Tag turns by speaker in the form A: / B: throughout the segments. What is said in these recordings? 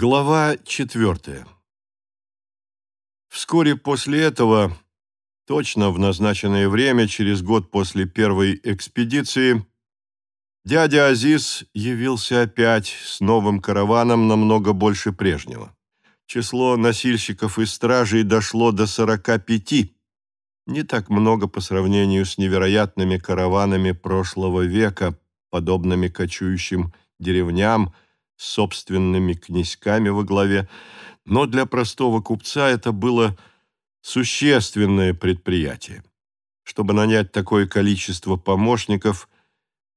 A: Глава четвертая. Вскоре после этого, точно в назначенное время, через год после первой экспедиции, дядя Азиз явился опять с новым караваном намного больше прежнего. Число носильщиков и стражей дошло до 45, не так много по сравнению с невероятными караванами прошлого века, подобными кочующим деревням, с собственными князьками во главе, но для простого купца это было существенное предприятие. Чтобы нанять такое количество помощников,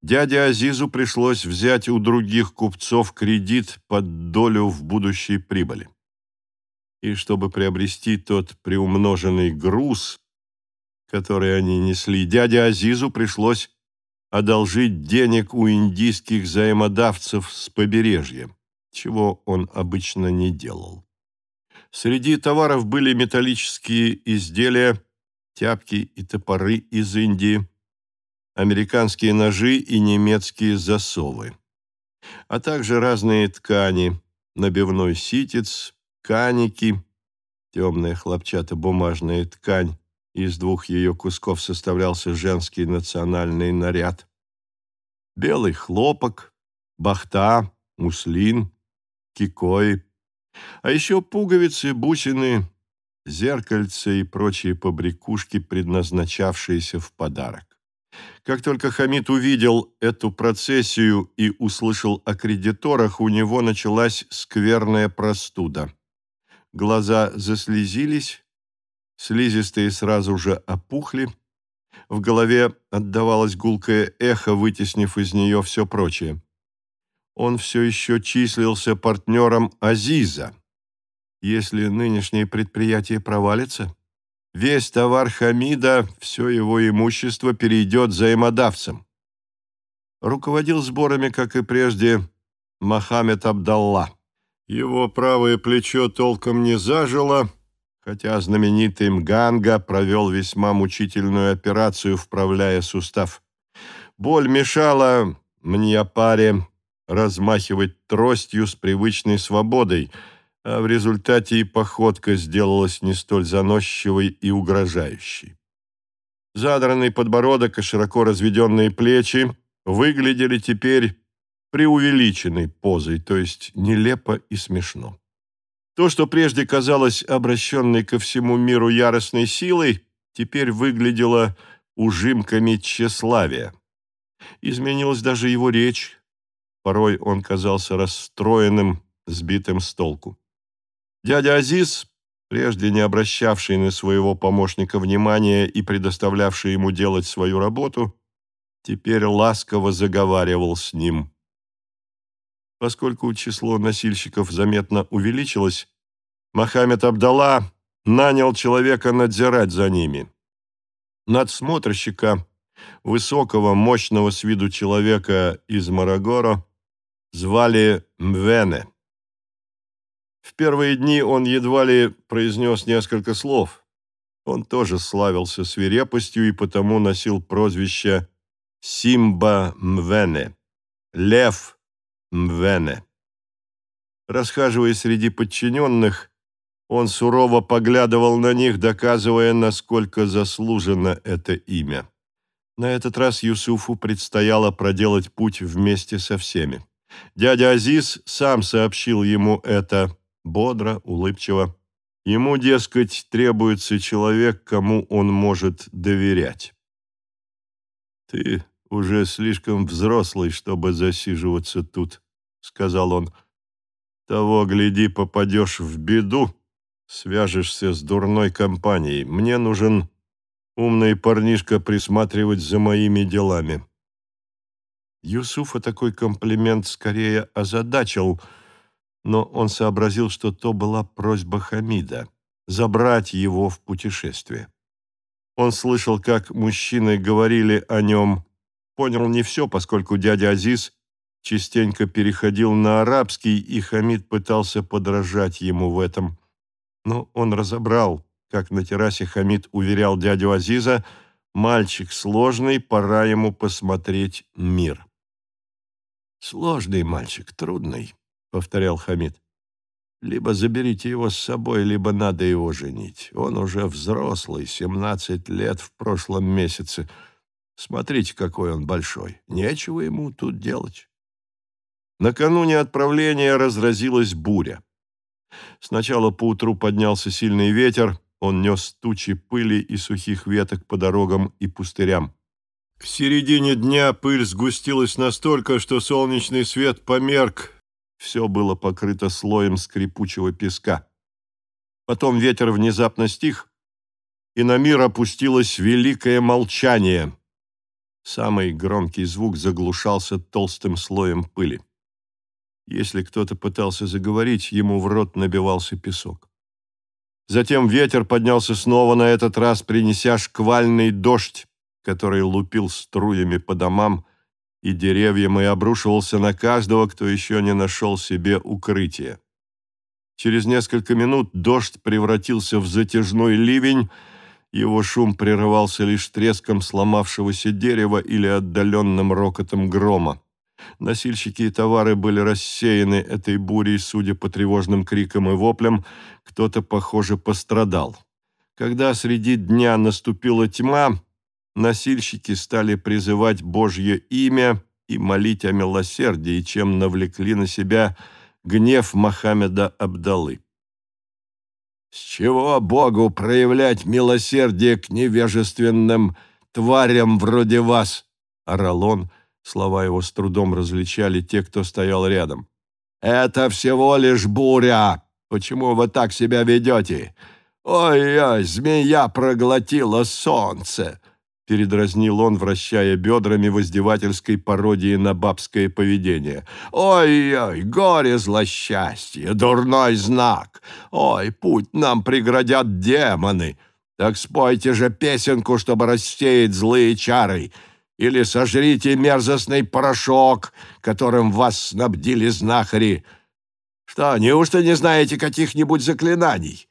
A: дяде Азизу пришлось взять у других купцов кредит под долю в будущей прибыли. И чтобы приобрести тот приумноженный груз, который они несли, дяде Азизу пришлось одолжить денег у индийских взаимодавцев с побережья, чего он обычно не делал. Среди товаров были металлические изделия, тяпки и топоры из Индии, американские ножи и немецкие засовы, а также разные ткани, набивной ситец, каники, темная хлопчатобумажная ткань, из двух ее кусков составлялся женский национальный наряд. Белый хлопок, бахта, муслин, кикой, а еще пуговицы, бусины, зеркальца и прочие побрякушки, предназначавшиеся в подарок. Как только Хамид увидел эту процессию и услышал о кредиторах, у него началась скверная простуда. Глаза заслезились, слизистые сразу же опухли, в голове отдавалось гулкое эхо, вытеснив из нее все прочее. Он все еще числился партнером Азиза. Если нынешнее предприятие провалится, весь товар Хамида, все его имущество перейдет взаимодавцам. Руководил сборами, как и прежде, Мохаммед Абдалла. Его правое плечо толком не зажило, хотя знаменитый Мганга провел весьма мучительную операцию, вправляя сустав. Боль мешала мне паре размахивать тростью с привычной свободой, а в результате и походка сделалась не столь заносчивой и угрожающей. Задранный подбородок и широко разведенные плечи выглядели теперь преувеличенной позой, то есть нелепо и смешно. То, что прежде казалось обращенной ко всему миру яростной силой, теперь выглядело ужимками тщеславия. Изменилась даже его речь. Порой он казался расстроенным, сбитым с толку. Дядя Азиз, прежде не обращавший на своего помощника внимания и предоставлявший ему делать свою работу, теперь ласково заговаривал с ним. Поскольку число носильщиков заметно увеличилось, Мохаммед Абдалла нанял человека надзирать за ними. Надсмотрщика, высокого, мощного с виду человека из Марагоро, звали Мвене. В первые дни он едва ли произнес несколько слов. Он тоже славился свирепостью и потому носил прозвище Симба Мвене – Лев Мвене. Расхаживая среди подчиненных, он сурово поглядывал на них, доказывая, насколько заслужено это имя. На этот раз Юсуфу предстояло проделать путь вместе со всеми. Дядя Азиз сам сообщил ему это, бодро, улыбчиво. Ему, дескать, требуется человек, кому он может доверять. «Ты уже слишком взрослый, чтобы засиживаться тут», — сказал он. «Того, гляди, попадешь в беду, свяжешься с дурной компанией. Мне нужен умный парнишка присматривать за моими делами». Юсуфа такой комплимент скорее озадачил, но он сообразил, что то была просьба Хамида — забрать его в путешествие. Он слышал, как мужчины говорили о нем понял не все, поскольку дядя Азиз частенько переходил на арабский, и Хамид пытался подражать ему в этом. Но он разобрал, как на террасе Хамид уверял дядю Азиза, «Мальчик сложный, пора ему посмотреть мир». «Сложный мальчик, трудный», — повторял Хамид. Либо заберите его с собой, либо надо его женить. Он уже взрослый, 17 лет в прошлом месяце. Смотрите, какой он большой. Нечего ему тут делать. Накануне отправления разразилась буря. Сначала поутру поднялся сильный ветер, он нес тучи пыли и сухих веток по дорогам и пустырям. К середине дня пыль сгустилась настолько, что солнечный свет померк, все было покрыто слоем скрипучего песка. Потом ветер внезапно стих, и на мир опустилось великое молчание. Самый громкий звук заглушался толстым слоем пыли. Если кто-то пытался заговорить, ему в рот набивался песок. Затем ветер поднялся снова, на этот раз принеся шквальный дождь, который лупил струями по домам, и деревьям и обрушивался на каждого, кто еще не нашел себе укрытия. Через несколько минут дождь превратился в затяжной ливень, его шум прерывался лишь треском сломавшегося дерева или отдаленным рокотом грома. Носильщики и товары были рассеяны этой бурей, судя по тревожным крикам и воплям, кто-то, похоже, пострадал. Когда среди дня наступила тьма, носильщики стали призывать Божье имя и молить о милосердии, чем навлекли на себя гнев Мохаммеда Абдалы. «С чего Богу проявлять милосердие к невежественным тварям вроде вас?» — орал он. Слова его с трудом различали те, кто стоял рядом. «Это всего лишь буря! Почему вы так себя ведете? Ой-ой, змея проглотила солнце! передразнил он, вращая бедрами в издевательской пародии на бабское поведение. «Ой-ой, горе злосчастье, дурной знак! Ой, путь нам преградят демоны! Так спойте же песенку, чтобы рассеять злые чары!» Или сожрите мерзостный порошок, которым вас снабдили знахари. Что, неужто не знаете каких-нибудь заклинаний?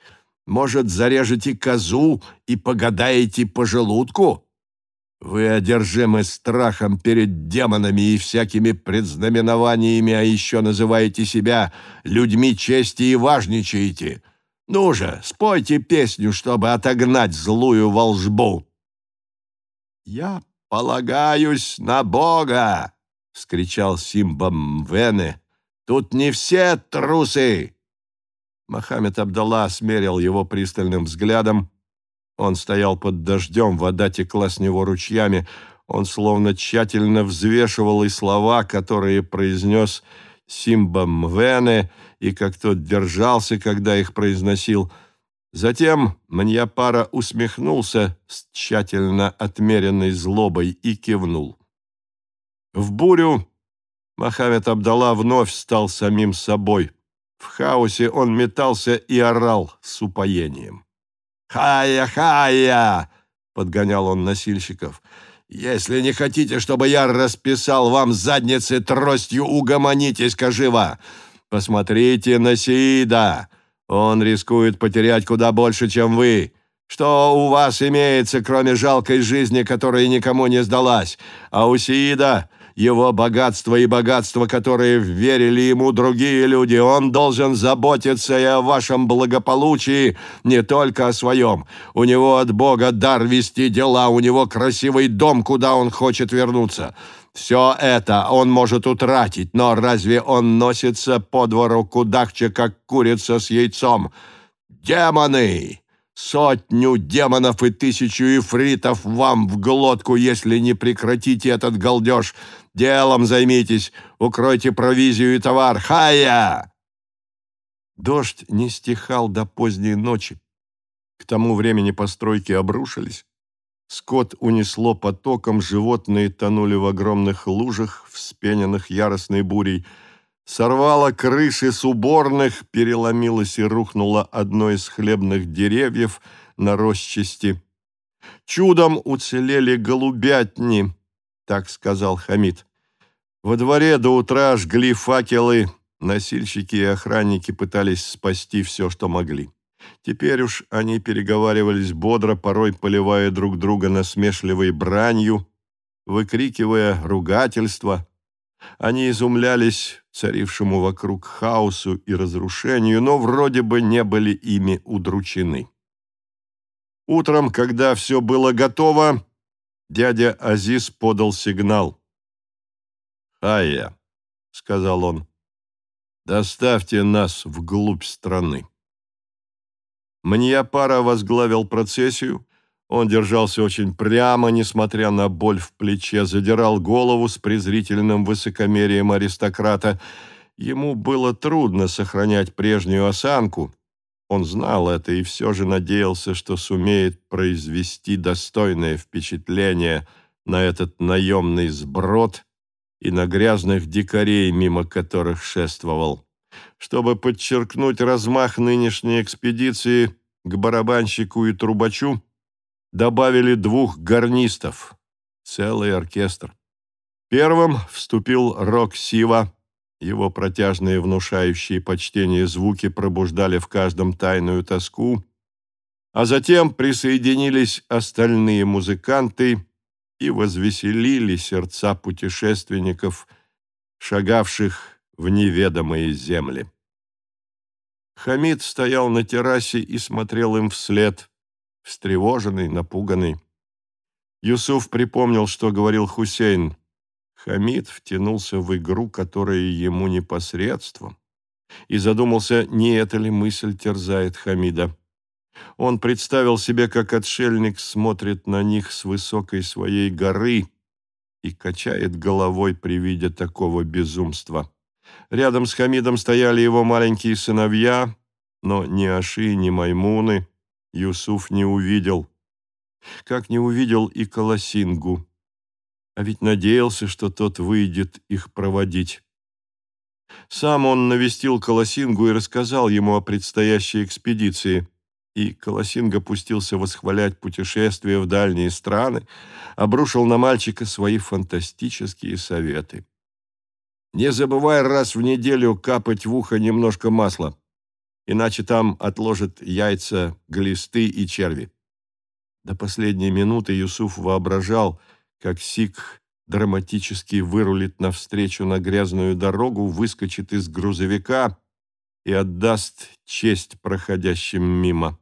A: Может, зарежете козу и погадаете по желудку?» Вы одержимы страхом перед демонами и всякими предзнаменованиями, а еще называете себя людьми чести и важничаете. Ну же, спойте песню, чтобы отогнать злую волжбу. «Я полагаюсь на Бога!» — вскричал Симба Мвене. «Тут не все трусы!» Мохаммед Абдалла смерил его пристальным взглядом, он стоял под дождем, вода текла с него ручьями. Он словно тщательно взвешивал и слова, которые произнес Симба Мвене, и как тот держался, когда их произносил. Затем Маньяпара усмехнулся с тщательно отмеренной злобой и кивнул. В бурю Мохаммед Абдалла вновь стал самим собой. В хаосе он метался и орал с упоением. «Хая, хая!» — подгонял он носильщиков. «Если не хотите, чтобы я расписал вам задницы тростью, угомонитесь-ка живо! Посмотрите на Сиида! Он рискует потерять куда больше, чем вы!» Что у вас имеется, кроме жалкой жизни, которая никому не сдалась? А у Сиида его богатство и богатство, которые верили ему другие люди. Он должен заботиться и о вашем благополучии, не только о своем. У него от Бога дар вести дела, у него красивый дом, куда он хочет вернуться. Все это он может утратить, но разве он носится по двору кудахче, как курица с яйцом? Демоны! Сотню демонов и тысячу ифритов вам в глотку, если не прекратите этот галдеж. Делом займитесь, укройте провизию и товар. Хая!» Дождь не стихал до поздней ночи. К тому времени постройки обрушились. Скот унесло потоком, животные тонули в огромных лужах, вспененных яростной бурей – сорвала крыши с уборных, переломилась и рухнула одно из хлебных деревьев на росчасти. Чудом уцелели голубятни, так сказал Хамид. Во дворе до утра жгли факелы, носильщики и охранники пытались спасти все, что могли. Теперь уж они переговаривались бодро, порой поливая друг друга насмешливой бранью, выкрикивая ругательства – Они изумлялись царившему вокруг хаосу и разрушению, но вроде бы не были ими удручены. Утром, когда все было готово, дядя Азиз подал сигнал. «Хая», — сказал он, — «доставьте нас вглубь страны». Маньяпара возглавил процессию. Он держался очень прямо, несмотря на боль в плече, задирал голову с презрительным высокомерием аристократа. Ему было трудно сохранять прежнюю осанку. Он знал это и все же надеялся, что сумеет произвести достойное впечатление на этот наемный сброд и на грязных дикарей, мимо которых шествовал. Чтобы подчеркнуть размах нынешней экспедиции, к барабанщику и трубачу добавили двух гарнистов, целый оркестр. Первым вступил Рок Сива. Его протяжные, внушающие почтение звуки пробуждали в каждом тайную тоску, а затем присоединились остальные музыканты и возвеселили сердца путешественников, шагавших в неведомые земли. Хамид стоял на террасе и смотрел им вслед, встревоженный, напуганный. Юсуф припомнил, что говорил Хусейн. Хамид втянулся в игру, которая ему непосредством, и задумался, не эта ли мысль терзает Хамида. Он представил себе, как отшельник смотрит на них с высокой своей горы и качает головой при виде такого безумства. Рядом с Хамидом стояли его маленькие сыновья, но ни Аши, ни Маймуны Юсуф не увидел. Как не увидел и Колосингу. А ведь надеялся, что тот выйдет их проводить. Сам он навестил Колосингу и рассказал ему о предстоящей экспедиции. И Колосинга пустился восхвалять путешествие в дальние страны, обрушил на мальчика свои фантастические советы. Не забывай раз в неделю капать в ухо немножко масла, иначе там отложат яйца, глисты и черви. До последней минуты Юсуф воображал, как Сикх драматически вырулит навстречу на грязную дорогу, выскочит из грузовика и отдаст честь проходящим мимо.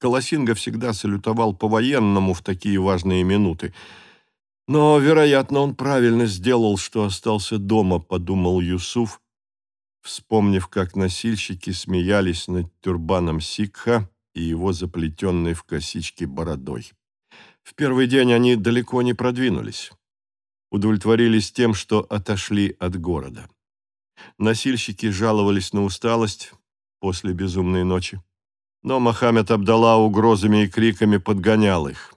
A: Колосинга всегда салютовал по-военному в такие важные минуты — но, вероятно, он правильно сделал, что остался дома, подумал Юсуф, вспомнив, как носильщики смеялись над тюрбаном Сикха и его заплетенной в косички бородой. В первый день они далеко не продвинулись. Удовлетворились тем, что отошли от города. Носильщики жаловались на усталость после безумной ночи. Но Мохаммед Абдалла угрозами и криками подгонял их.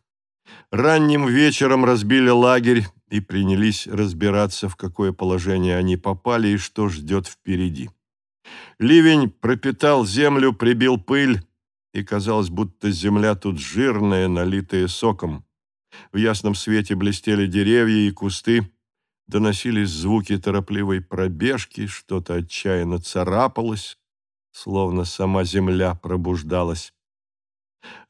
A: Ранним вечером разбили лагерь и принялись разбираться, в какое положение они попали и что ждет впереди. Ливень пропитал землю, прибил пыль, и казалось, будто земля тут жирная, налитая соком. В ясном свете блестели деревья и кусты, доносились звуки торопливой пробежки, что-то отчаянно царапалось, словно сама земля пробуждалась.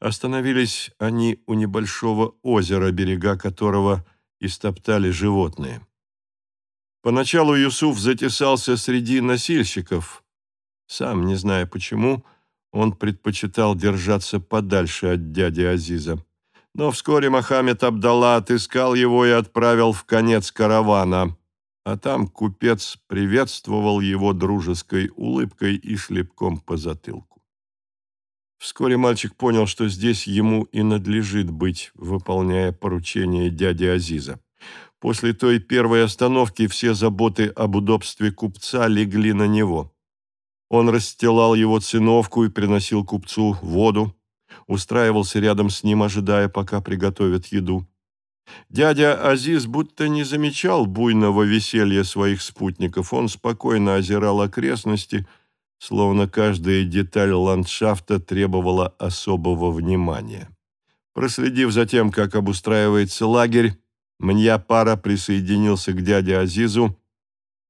A: Остановились они у небольшого озера, берега которого истоптали животные. Поначалу Юсуф затесался среди носильщиков. Сам, не зная почему, он предпочитал держаться подальше от дяди Азиза. Но вскоре Мохаммед Абдалла отыскал его и отправил в конец каравана, а там купец приветствовал его дружеской улыбкой и шлепком по затылку. Вскоре мальчик понял, что здесь ему и надлежит быть, выполняя поручение дяди Азиза. После той первой остановки все заботы об удобстве купца легли на него. Он расстилал его циновку и приносил купцу воду, устраивался рядом с ним, ожидая, пока приготовят еду. Дядя Азиз будто не замечал буйного веселья своих спутников. Он спокойно озирал окрестности – словно каждая деталь ландшафта требовала особого внимания. Проследив за тем, как обустраивается лагерь, Мнья-пара присоединился к дяде Азизу,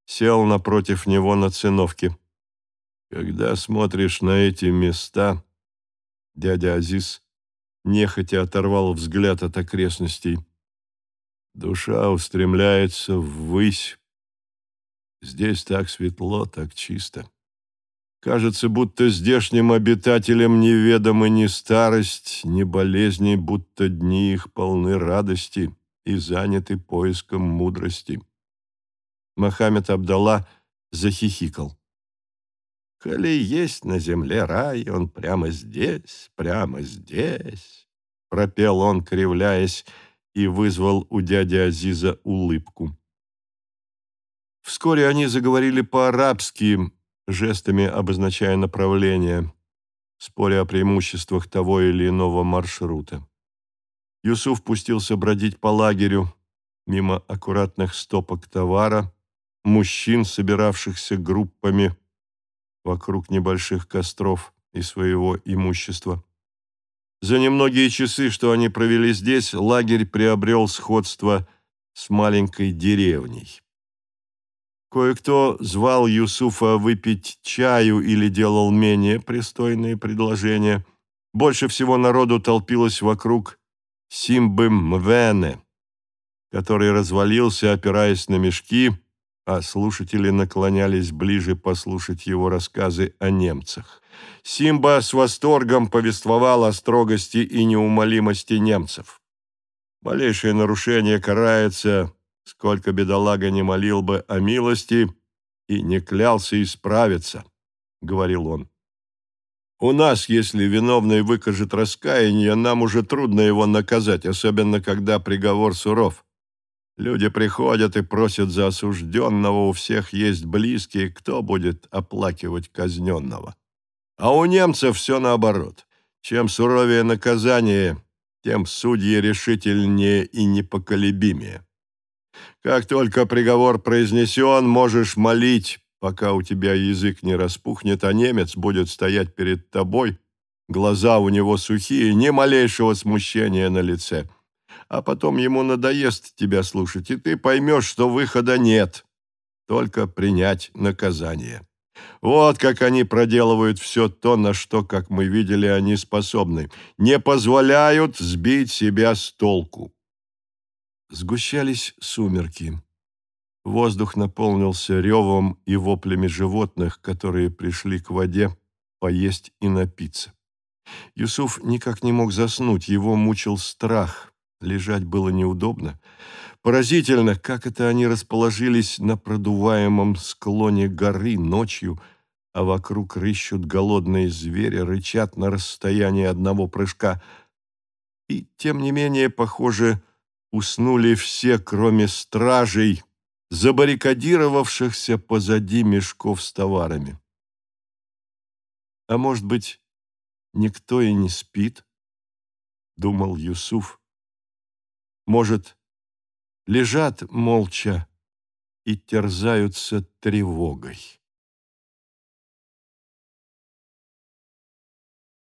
A: сел напротив него на циновке. Когда смотришь на эти места, дядя Азиз нехотя оторвал взгляд от окрестностей. Душа устремляется ввысь Здесь так светло, так чисто. Кажется, будто здешним обитателям неведомы ни старость, ни болезни, будто дни их полны радости и заняты поиском мудрости. Мохаммед Абдалла захихикал. «Коли есть на земле рай, он прямо здесь, прямо здесь», — пропел он, кривляясь, и вызвал у дяди Азиза улыбку. Вскоре они заговорили по-арабски, жестами обозначая направление, споря о преимуществах того или иного маршрута. Юсуф пустился бродить по лагерю, мимо аккуратных стопок товара, мужчин, собиравшихся группами вокруг небольших костров и своего имущества. За немногие часы, что они провели здесь, лагерь приобрел сходство с маленькой деревней. Кое-кто звал Юсуфа выпить чаю или делал менее пристойные предложения. Больше всего народу толпилось вокруг Симбы Мвене, который развалился, опираясь на мешки, а слушатели наклонялись ближе послушать его рассказы о немцах. Симба с восторгом повествовал о строгости и неумолимости немцев. Малейшее нарушение карается сколько бедолага не молил бы о милости и не клялся исправиться, — говорил он. У нас, если виновный выкажет раскаяние, нам уже трудно его наказать, особенно когда приговор суров. Люди приходят и просят за осужденного, у всех есть близкие, кто будет оплакивать казненного. А у немцев все наоборот. Чем суровее наказание, тем судьи решительнее и непоколебимее. Как только приговор произнесен, можешь молить, пока у тебя язык не распухнет, а немец будет стоять перед тобой, глаза у него сухие, ни малейшего смущения на лице. А потом ему надоест тебя слушать, и ты поймешь, что выхода нет, только принять наказание. Вот как они проделывают все то, на что, как мы видели, они способны. Не позволяют сбить себя с толку. Сгущались сумерки. Воздух наполнился ревом и воплями животных, которые пришли к воде поесть и напиться. Юсуф никак не мог заснуть, его мучил страх. Лежать было неудобно. Поразительно, как это они расположились на продуваемом склоне горы ночью, а вокруг рыщут голодные звери, рычат на расстоянии одного прыжка. И, тем не менее, похоже, уснули все, кроме стражей, забаррикадировавшихся позади мешков с товарами. А может быть, никто и не спит, думал Юсуф. Может, лежат молча и терзаются тревогой.